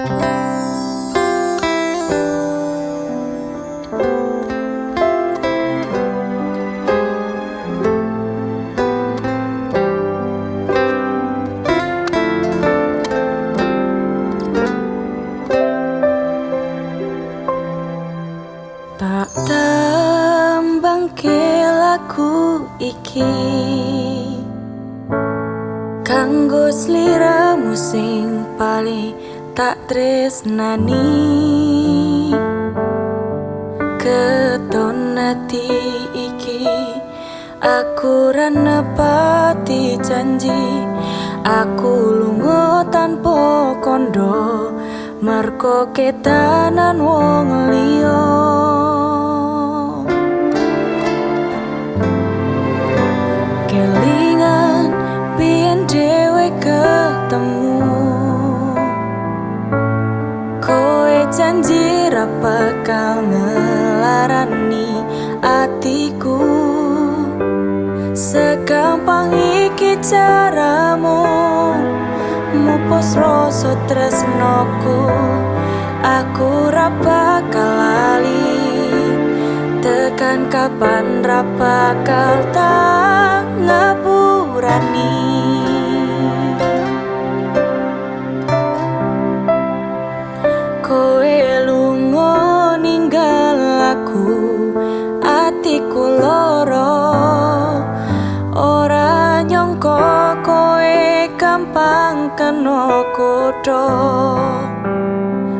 Tak tambang laku iki. Kanggo sliramu sing paling tak tresnani. Keton ati iki Aku ranepati janji. Aku lungo tanpa kondo Merko ketanan wong liya caramu mupus rasa tresnoku aku ra bakal lali. Tekan kapan ra bakal tak ngapurani kutho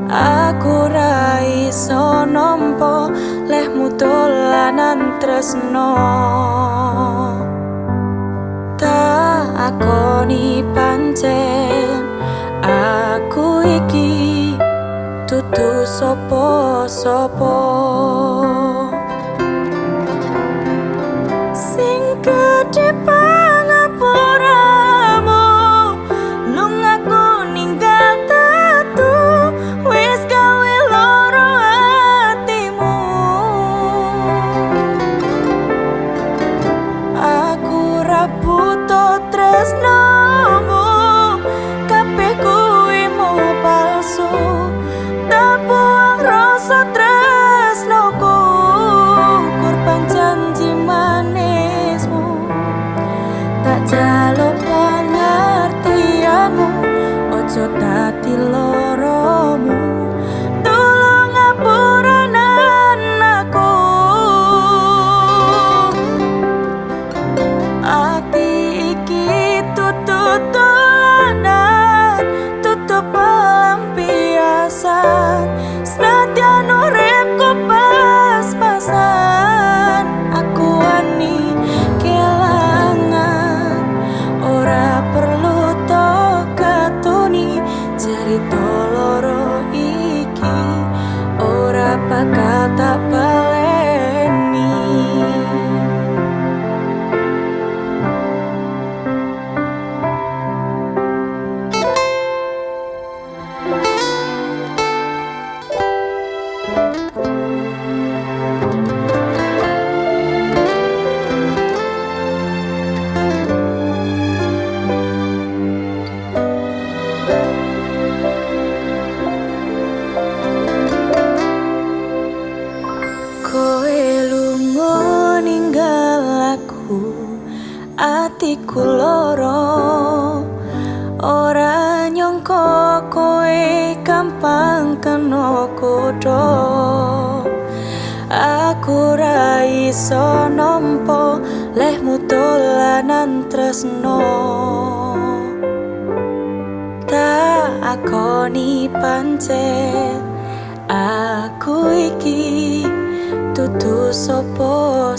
aku ra iso nampa lehmu dolanan tresno tak akoni pancen aku iki tutu sopo atiku loro. Ora nyangka koe gampang kena kutho aku ra iso nampa lehmu dolanan tresno. Tak akoni pancen aku iki tutu sopo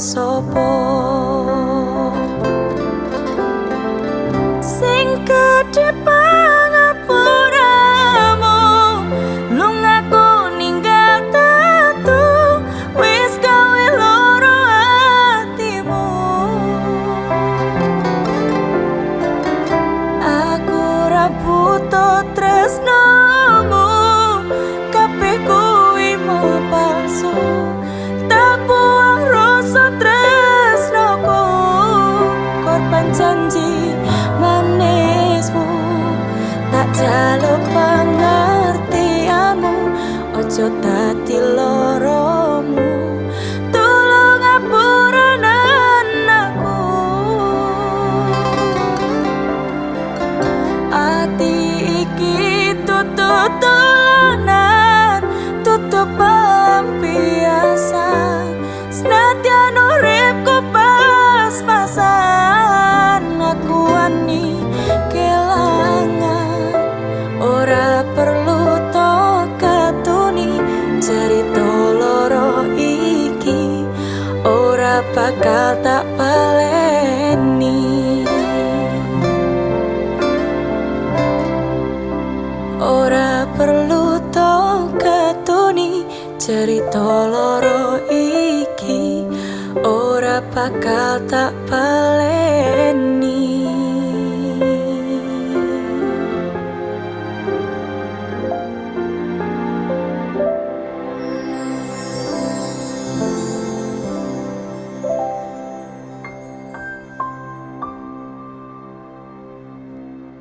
dadi loromu tulung ngapura anakku ati iki tutut. Bakal tak baleni. Ora perlu to ketuni cerita loro iki. Ora bakal tak balik